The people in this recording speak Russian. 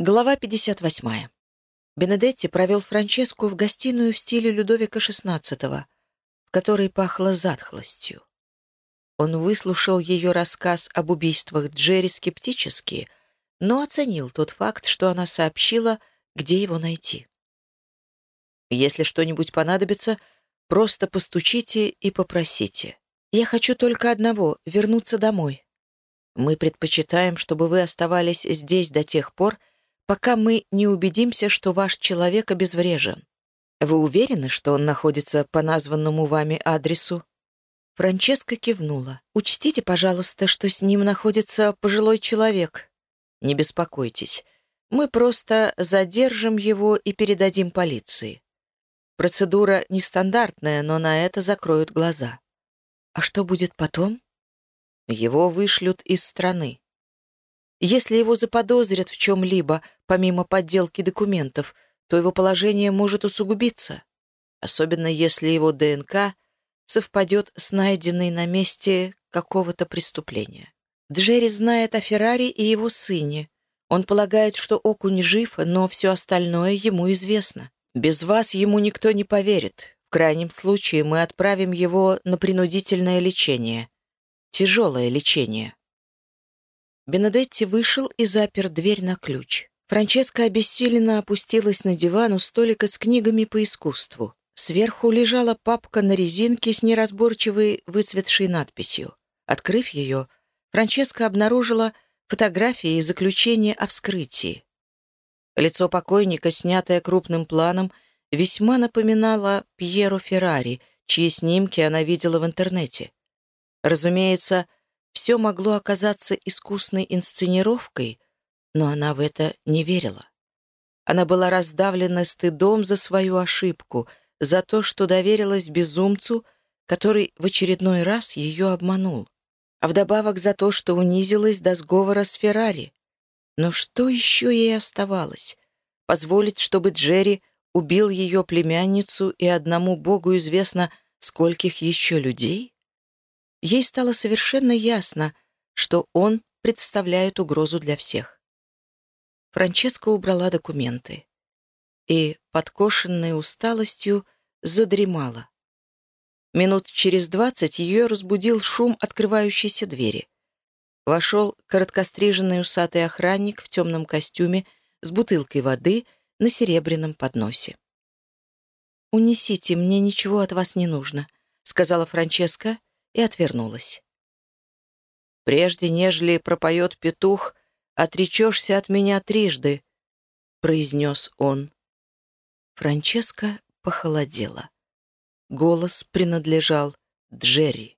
Глава 58. Бенедетти провел Франческу в гостиную в стиле Людовика XVI, в которой пахло затхлостью. Он выслушал ее рассказ об убийствах Джерри скептически, но оценил тот факт, что она сообщила, где его найти. «Если что-нибудь понадобится, просто постучите и попросите. Я хочу только одного — вернуться домой. Мы предпочитаем, чтобы вы оставались здесь до тех пор, пока мы не убедимся, что ваш человек обезврежен. Вы уверены, что он находится по названному вами адресу?» Франческа кивнула. «Учтите, пожалуйста, что с ним находится пожилой человек. Не беспокойтесь. Мы просто задержим его и передадим полиции. Процедура нестандартная, но на это закроют глаза. А что будет потом? Его вышлют из страны. Если его заподозрят в чем-либо, помимо подделки документов, то его положение может усугубиться, особенно если его ДНК совпадет с найденной на месте какого-то преступления. Джерри знает о Феррари и его сыне. Он полагает, что Окунь жив, но все остальное ему известно. Без вас ему никто не поверит. В крайнем случае мы отправим его на принудительное лечение. Тяжелое лечение. Бенедетти вышел и запер дверь на ключ. Франческа обессиленно опустилась на диван у столика с книгами по искусству. Сверху лежала папка на резинке с неразборчивой выцветшей надписью. Открыв ее, Франческа обнаружила фотографии и заключение о вскрытии. Лицо покойника, снятое крупным планом, весьма напоминало Пьеро Феррари, чьи снимки она видела в интернете. Разумеется, все могло оказаться искусной инсценировкой, но она в это не верила. Она была раздавлена стыдом за свою ошибку, за то, что доверилась безумцу, который в очередной раз ее обманул, а вдобавок за то, что унизилась до сговора с Феррари. Но что еще ей оставалось? Позволить, чтобы Джерри убил ее племянницу и одному Богу известно, скольких еще людей? Ей стало совершенно ясно, что он представляет угрозу для всех. Франческа убрала документы и, подкошенной усталостью, задремала. Минут через двадцать ее разбудил шум открывающейся двери. Вошел короткостриженный усатый охранник в темном костюме с бутылкой воды на серебряном подносе. «Унесите, мне ничего от вас не нужно», — сказала Франческа и отвернулась. «Прежде, нежели пропоет петух, отречешься от меня трижды», — произнес он. Франческа похолодела. Голос принадлежал Джерри.